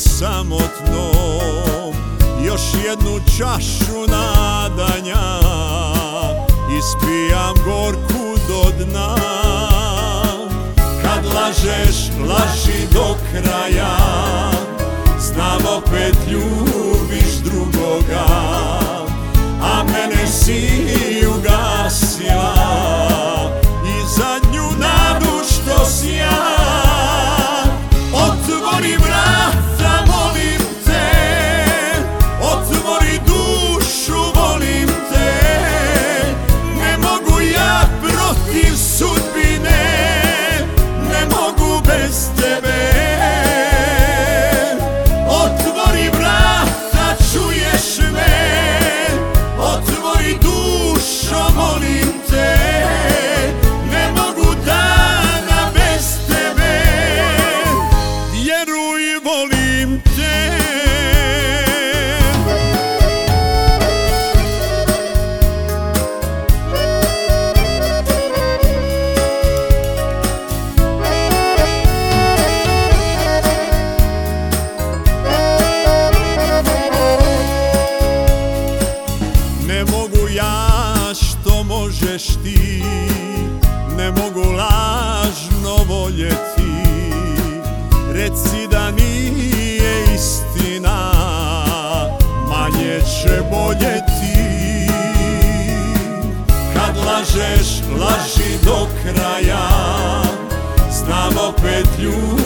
Samotno, Još jednu čašu nadanja Ispijam gorku do dna. Kad lažeš, laži do kraja. Znam opet ljubiš drugo. Ne mogu ja što možeš ti Ne mogu lažno Znam opet ljubiš